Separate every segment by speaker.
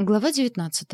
Speaker 1: Глава 19.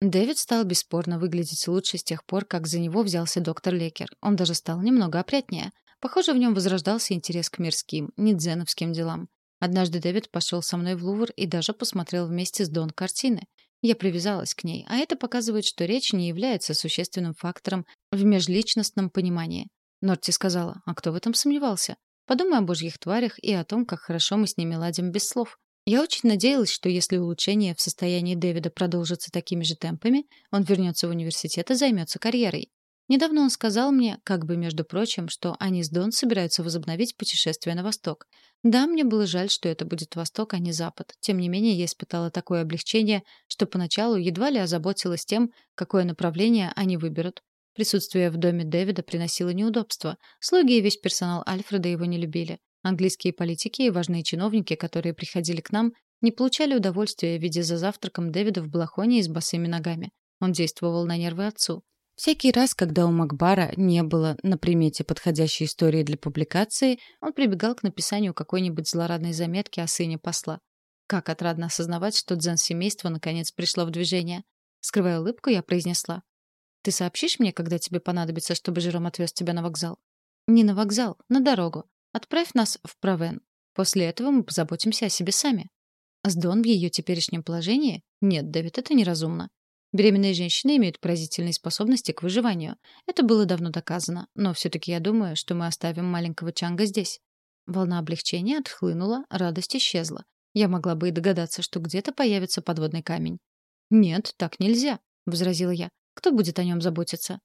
Speaker 1: Дэвид стал бесспорно выглядеть лучше с тех пор, как за него взялся доктор Лекер. Он даже стал немного опрятнее. Похоже, в нем возрождался интерес к мирским, не дзеновским делам. Однажды Дэвид пошел со мной в Лувр и даже посмотрел вместе с Дон картины. Я привязалась к ней, а это показывает, что речь не является существенным фактором в межличностном понимании. Норти сказала, а кто в этом сомневался? Подумай о божьих тварях и о том, как хорошо мы с ними ладим без слов. Я очень надеялась, что если улучшение в состоянии Дэвида продолжится такими же темпами, он вернется в университет и займется карьерой. Недавно он сказал мне, как бы между прочим, что они с Дон собираются возобновить путешествие на восток. Да, мне было жаль, что это будет восток, а не запад. Тем не менее, я испытала такое облегчение, что поначалу едва ли озаботилась тем, какое направление они выберут. Присутствие в доме Дэвида приносило неудобства. Слуги и весь персонал Альфреда его не любили. Английские политики и важные чиновники, которые приходили к нам, не получали удовольствия, видя за завтраком Дэвида в балахоне и с босыми ногами. Он действовал на нервы отцу. Всякий раз, когда у Макбара не было на примете подходящей истории для публикации, он прибегал к написанию какой-нибудь злорадной заметки о сыне посла. Как отрадно осознавать, что дзен-семейство наконец пришло в движение. Скрывая улыбку, я произнесла. «Ты сообщишь мне, когда тебе понадобится, чтобы Жером отвез тебя на вокзал?» «Не на вокзал, на дорогу. Отправь нас в Провен. После этого мы позаботимся о себе сами. С Дон в ее теперешнем положении? Нет, Дэвид, это неразумно. Беременные женщины имеют поразительные способности к выживанию. Это было давно доказано, но все-таки я думаю, что мы оставим маленького Чанга здесь. Волна облегчения отхлынула, радость исчезла. Я могла бы и догадаться, что где-то появится подводный камень. «Нет, так нельзя», — возразила я. «Кто будет о нем заботиться?»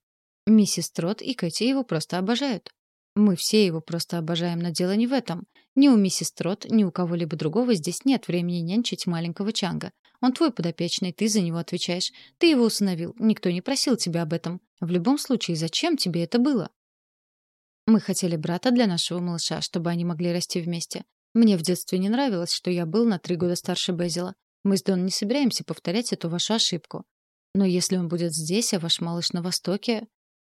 Speaker 1: Миссис Трот и Кэти его просто обожают. Мы все его просто обожаем, но дело не в этом. Ни у миссис Трот, ни у кого-либо другого здесь нет времени нянчить маленького Чанга. Он твой подопечный, ты за него отвечаешь. Ты его усыновил, никто не просил тебя об этом. В любом случае, зачем тебе это было? Мы хотели брата для нашего малыша, чтобы они могли расти вместе. Мне в детстве не нравилось, что я был на три года старше Безила. Мы с Дон не собираемся повторять эту вашу ошибку. Но если он будет здесь, а ваш малыш на Востоке,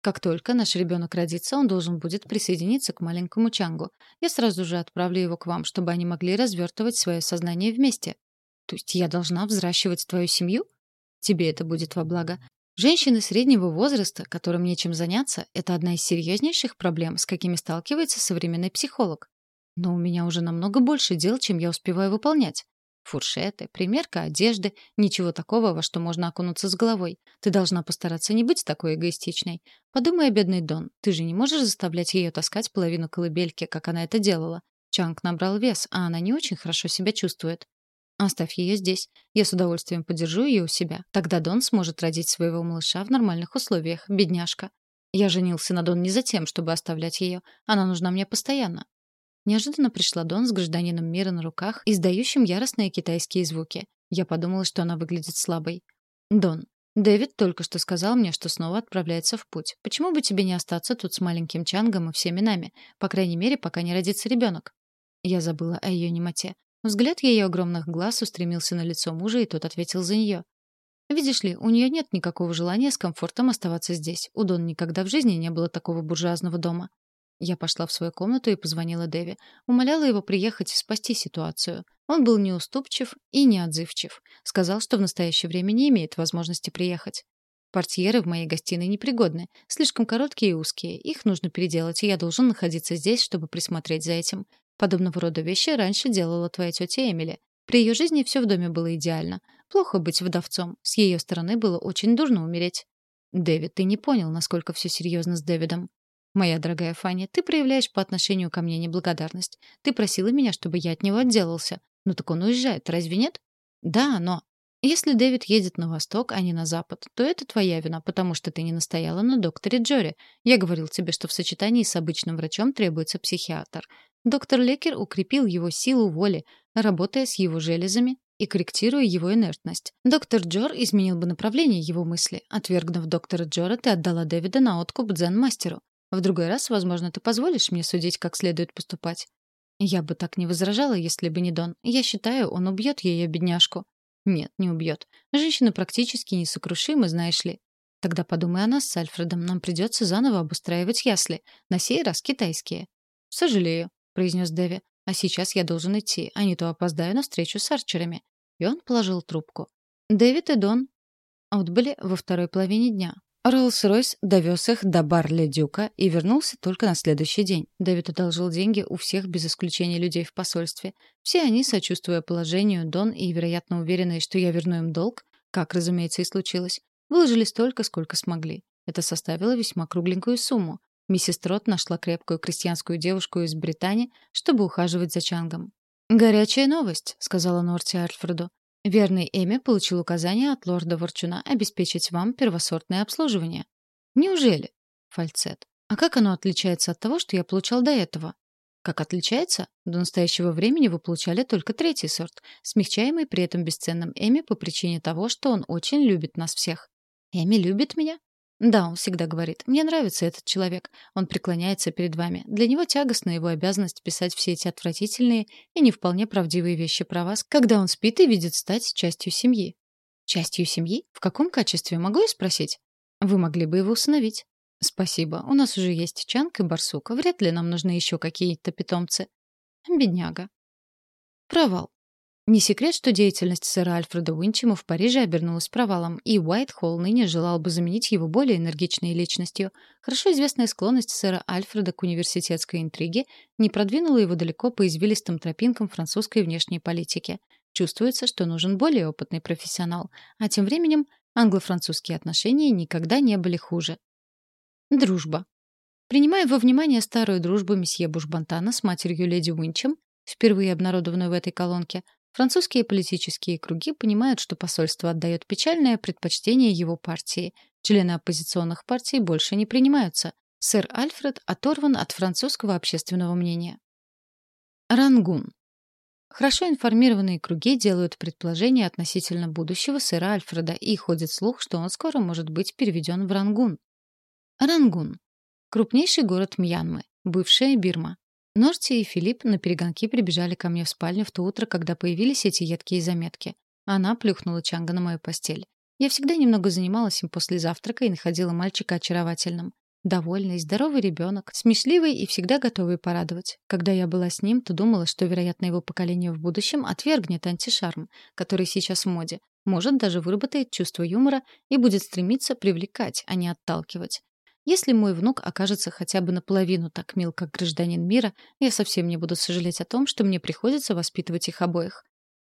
Speaker 1: как только наш ребенок родится, он должен будет присоединиться к маленькому Чангу. Я сразу же отправлю его к вам, чтобы они могли развертывать свое сознание вместе. То есть я должна взращивать твою семью? Тебе это будет во благо. Женщины среднего возраста, которым нечем заняться, это одна из серьезнейших проблем, с какими сталкивается современный психолог. Но у меня уже намного больше дел, чем я успеваю выполнять. Фуршеты, примерка одежды, ничего такого, во что можно окунуться с головой. Ты должна постараться не быть такой эгоистичной. Подумай о бедной Дон. Ты же не можешь заставлять ее таскать половину колыбельки, как она это делала. Чанг набрал вес, а она не очень хорошо себя чувствует. Оставь ее здесь. Я с удовольствием подержу ее у себя. Тогда Дон сможет родить своего малыша в нормальных условиях, бедняжка. Я женился на Дон не за тем, чтобы оставлять ее. Она нужна мне постоянно. Неожиданно пришла Дон с гражданином мира на руках, издающим яростные китайские звуки. Я подумала, что она выглядит слабой. «Дон, Дэвид только что сказал мне, что снова отправляется в путь. Почему бы тебе не остаться тут с маленьким Чангом и всеми нами? По крайней мере, пока не родится ребенок?» Я забыла о ее немоте. Взгляд ее огромных глаз устремился на лицо мужа, и тот ответил за нее. «Видишь ли, у нее нет никакого желания с комфортом оставаться здесь. У Дон никогда в жизни не было такого буржуазного дома. Я пошла в свою комнату и позвонила Дэви. Умоляла его приехать и спасти ситуацию. Он был неуступчив и неотзывчив. Сказал, что в настоящее время не имеет возможности приехать. Портьеры в моей гостиной непригодны. Слишком короткие и узкие. Их нужно переделать, и я должен находиться здесь, чтобы присмотреть за этим. Подобного рода вещи раньше делала твоя тетя Эмили. При ее жизни все в доме было идеально. Плохо быть вдовцом. С ее стороны было очень дурно умереть. Дэвид, ты не понял, насколько все серьезно с Дэвидом. Моя дорогая Фанни, ты проявляешь по отношению ко мне неблагодарность. Ты просила меня, чтобы я от него отделался. Ну так он уезжает, разве нет? Да, но если Дэвид едет на восток, а не на запад, то это твоя вина, потому что ты не настояла на докторе Джори. Я говорил тебе, что в сочетании с обычным врачом требуется психиатр. Доктор Лекер укрепил его силу воли, работая с его железами и корректируя его инертность. Доктор Джор изменил бы направление его мысли. Отвергнув доктора Джора, ты отдала Дэвида на откуп дзен-мастеру. В другой раз, возможно, ты позволишь мне судить, как следует поступать. Я бы так не возражала, если бы не Дон. Я считаю, он убьет ее, бедняжку. Нет, не убьет. Женщины практически несокрушимы, знаешь ли. Тогда подумай о нас с Альфредом. Нам придется заново обустраивать ясли. На сей раз китайские. Сожалею, произнес Дэви. А сейчас я должен идти, а не то опоздаю на встречу с арчерами. И он положил трубку. Дэвид и Дон отбыли во второй половине дня. Роллс-Ройс довез их до Барли-Дюка и вернулся только на следующий день. Дэвид одолжил деньги у всех без исключения людей в посольстве. Все они, сочувствуя положению Дон и, вероятно, уверенные, что я верну им долг, как, разумеется, и случилось, выложили столько, сколько смогли. Это составило весьма кругленькую сумму. Миссис Трот нашла крепкую крестьянскую девушку из Британии, чтобы ухаживать за Чангом. «Горячая новость», — сказала Норти Альфреду. Верный Эми получил указание от лорда Ворчуна обеспечить вам первосортное обслуживание. Неужели? Фальцет. А как оно отличается от того, что я получал до этого? Как отличается? До настоящего времени вы получали только третий сорт, смягчаемый при этом бесценным Эми по причине того, что он очень любит нас всех. Эми любит меня? Да, он всегда говорит, мне нравится этот человек. Он преклоняется перед вами. Для него тягостна его обязанность писать все эти отвратительные и не вполне правдивые вещи про вас, когда он спит и видит стать частью семьи. Частью семьи? В каком качестве, могу я спросить? Вы могли бы его усыновить. Спасибо. У нас уже есть Чанг и Барсук. Вряд ли нам нужны еще какие-то питомцы. Бедняга. Провал. Не секрет, что деятельность сэра Альфреда Уинчема в Париже обернулась провалом, и Уайтхолл ныне желал бы заменить его более энергичной личностью. Хорошо известная склонность сэра Альфреда к университетской интриге не продвинула его далеко по извилистым тропинкам французской внешней политики. Чувствуется, что нужен более опытный профессионал, а тем временем англо-французские отношения никогда не были хуже. Дружба. Принимая во внимание старую дружбу месье Бушбантана с матерью леди Уинчем, впервые обнародованную в этой колонке, Французские политические круги понимают, что посольство отдает печальное предпочтение его партии. Члены оппозиционных партий больше не принимаются. Сэр Альфред оторван от французского общественного мнения. Рангун. Хорошо информированные круги делают предположения относительно будущего сэра Альфреда, и ходит слух, что он скоро может быть переведен в Рангун. Рангун. Крупнейший город Мьянмы, бывшая Бирма. Норти и Филипп на перегонки прибежали ко мне в спальню в то утро, когда появились эти едкие заметки. Она плюхнула Чанга на мою постель. Я всегда немного занималась им после завтрака и находила мальчика очаровательным. Довольный, здоровый ребенок, смешливый и всегда готовый порадовать. Когда я была с ним, то думала, что, вероятно, его поколение в будущем отвергнет антишарм, который сейчас в моде, может, даже выработает чувство юмора и будет стремиться привлекать, а не отталкивать. Если мой внук окажется хотя бы наполовину так мил, как гражданин мира, я совсем не буду сожалеть о том, что мне приходится воспитывать их обоих.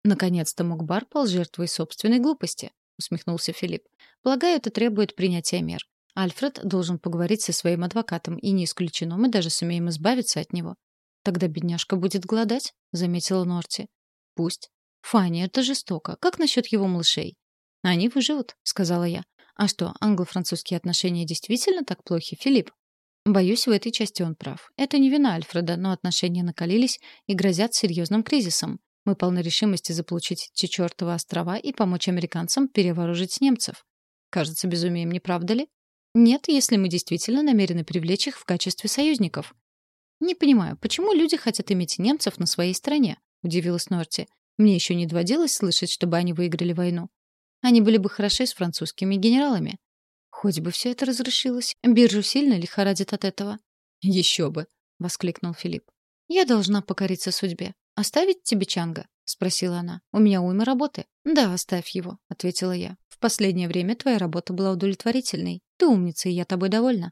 Speaker 1: Наконец-то Мукбар пал жертвой собственной глупости, усмехнулся Филипп. Полагаю, это требует принятия мер. Альфред должен поговорить со своим адвокатом, и не исключено, мы даже сумеем избавиться от него. Тогда бедняжка будет голодать, заметила Норти. Пусть. Фанни, это жестоко. Как насчет его малышей? Они выживут, сказала я. А что, англо-французские отношения действительно так плохи, Филипп? Боюсь, в этой части он прав. Это не вина Альфреда, но отношения накалились и грозят серьезным кризисом. Мы полны решимости заполучить те чертовы острова и помочь американцам перевооружить немцев. Кажется безумием, не правда ли? Нет, если мы действительно намерены привлечь их в качестве союзников. Не понимаю, почему люди хотят иметь немцев на своей стороне? Удивилась Норти. Мне еще не доводилось слышать, чтобы они выиграли войну. Они были бы хороши с французскими генералами. Хоть бы все это разрешилось. Биржу сильно лихорадит от этого. Еще бы, воскликнул Филипп. Я должна покориться судьбе. Оставить тебе Чанга? спросила она. У меня уйма работы. Да, оставь его, ответила я. В последнее время твоя работа была удовлетворительной. Ты умница, и я тобой довольна.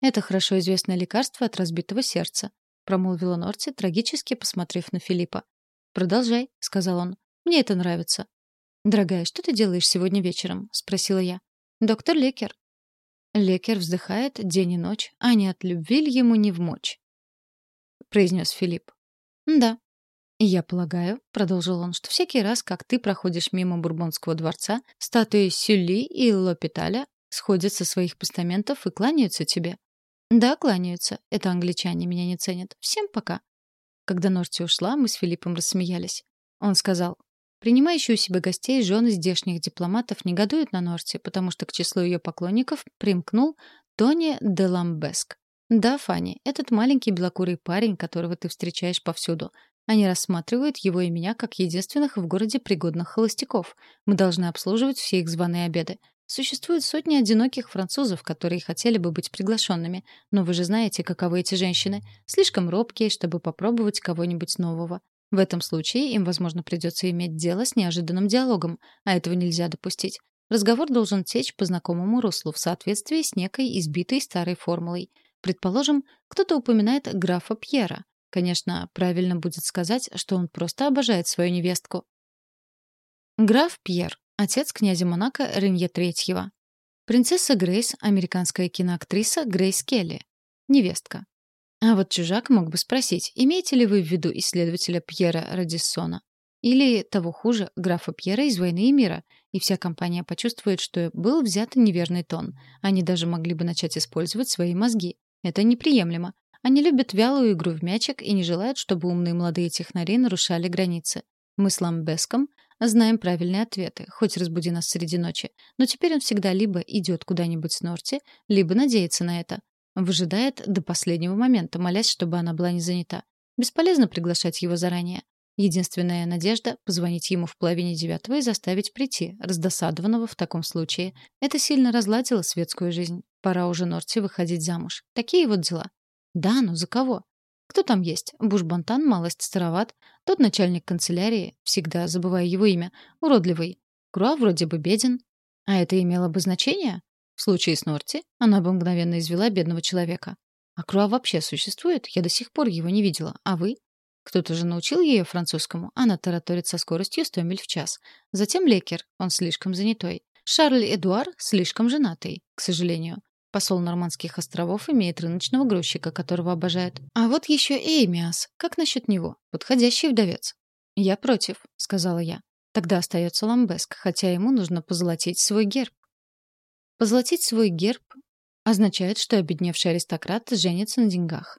Speaker 1: Это хорошо известное лекарство от разбитого сердца, промолвила Норти, трагически посмотрев на Филиппа. Продолжай, сказал он. Мне это нравится. «Дорогая, что ты делаешь сегодня вечером?» — спросила я. «Доктор Лекер». Лекер вздыхает день и ночь, а не от любви ли ему не вмочь? произнес Филипп. «Да». «Я полагаю», — продолжил он, «что всякий раз, как ты проходишь мимо Бурбонского дворца, статуи Сюли и Лопиталя сходят со своих постаментов и кланяются тебе». «Да, кланяются. Это англичане меня не ценят. Всем пока». Когда Норти ушла, мы с Филиппом рассмеялись. Он сказал, Принимающие у себя гостей жены здешних дипломатов негодуют на Норте, потому что к числу ее поклонников примкнул Тони де Ламбеск. Да, Фанни, этот маленький белокурый парень, которого ты встречаешь повсюду. Они рассматривают его и меня как единственных в городе пригодных холостяков. Мы должны обслуживать все их званые обеды. Существуют сотни одиноких французов, которые хотели бы быть приглашенными, но вы же знаете, каковы эти женщины. Слишком робкие, чтобы попробовать кого-нибудь нового. В этом случае им, возможно, придется иметь дело с неожиданным диалогом, а этого нельзя допустить. Разговор должен течь по знакомому руслу в соответствии с некой избитой старой формулой. Предположим, кто-то упоминает графа Пьера. Конечно, правильно будет сказать, что он просто обожает свою невестку. Граф Пьер, отец князя Монако Ренье III. Принцесса Грейс, американская киноактриса Грейс Келли. Невестка. А вот чужак мог бы спросить, имеете ли вы в виду исследователя Пьера Радиссона? Или, того хуже, графа Пьера из «Войны и мира», и вся компания почувствует, что был взят неверный тон. Они даже могли бы начать использовать свои мозги. Это неприемлемо. Они любят вялую игру в мячик и не желают, чтобы умные молодые технари нарушали границы. Мы с Ламбеском знаем правильные ответы, хоть разбуди нас среди ночи. Но теперь он всегда либо идет куда-нибудь с Норти, либо надеется на это. Выжидает до последнего момента, молясь, чтобы она была не занята. Бесполезно приглашать его заранее. Единственная надежда — позвонить ему в половине девятого и заставить прийти, раздосадованного в таком случае. Это сильно разладило светскую жизнь. Пора уже Норти выходить замуж. Такие вот дела. Да, но за кого? Кто там есть? Буш-Бонтан малость староват. Тот начальник канцелярии, всегда забываю его имя, уродливый. Круа вроде бы беден. А это имело бы значение? В случае с Норти она бы мгновенно извела бедного человека. А Круа вообще существует? Я до сих пор его не видела. А вы? Кто-то же научил ее французскому. Она тараторит со скоростью 100 миль в час. Затем Лекер. Он слишком занятой. Шарль Эдуар слишком женатый, к сожалению. Посол Нормандских островов имеет рыночного грузчика, которого обожает. А вот еще Эймиас. Как насчет него? Подходящий вдовец. «Я против», — сказала я. Тогда остается Ламбеск, хотя ему нужно позолотить свой герб. Позолотить свой герб означает, что обедневший аристократ женится на деньгах.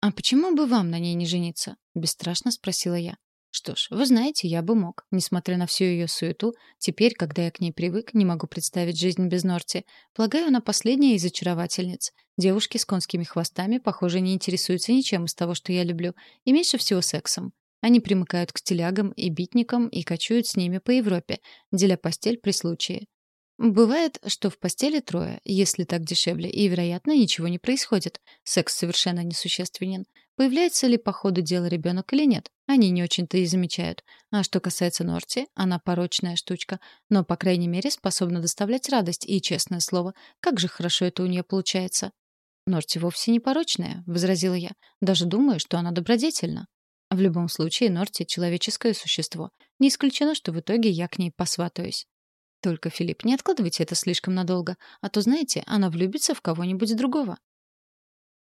Speaker 1: «А почему бы вам на ней не жениться?» — бесстрашно спросила я. Что ж, вы знаете, я бы мог. Несмотря на всю ее суету, теперь, когда я к ней привык, не могу представить жизнь без Норти. Полагаю, она последняя из очаровательниц. Девушки с конскими хвостами, похоже, не интересуются ничем из того, что я люблю, и меньше всего сексом. Они примыкают к стилягам и битникам и кочуют с ними по Европе, деля постель при случае. Бывает, что в постели трое, если так дешевле, и, вероятно, ничего не происходит. Секс совершенно несущественен. Появляется ли по ходу дела ребенок или нет, они не очень-то и замечают. А что касается Норти, она порочная штучка, но, по крайней мере, способна доставлять радость, и, честное слово, как же хорошо это у нее получается. «Норти вовсе не порочная», — возразила я. «Даже думаю, что она добродетельна». В любом случае, Норти — человеческое существо. Не исключено, что в итоге я к ней посватаюсь. Только, Филипп, не откладывайте это слишком надолго, а то, знаете, она влюбится в кого-нибудь другого.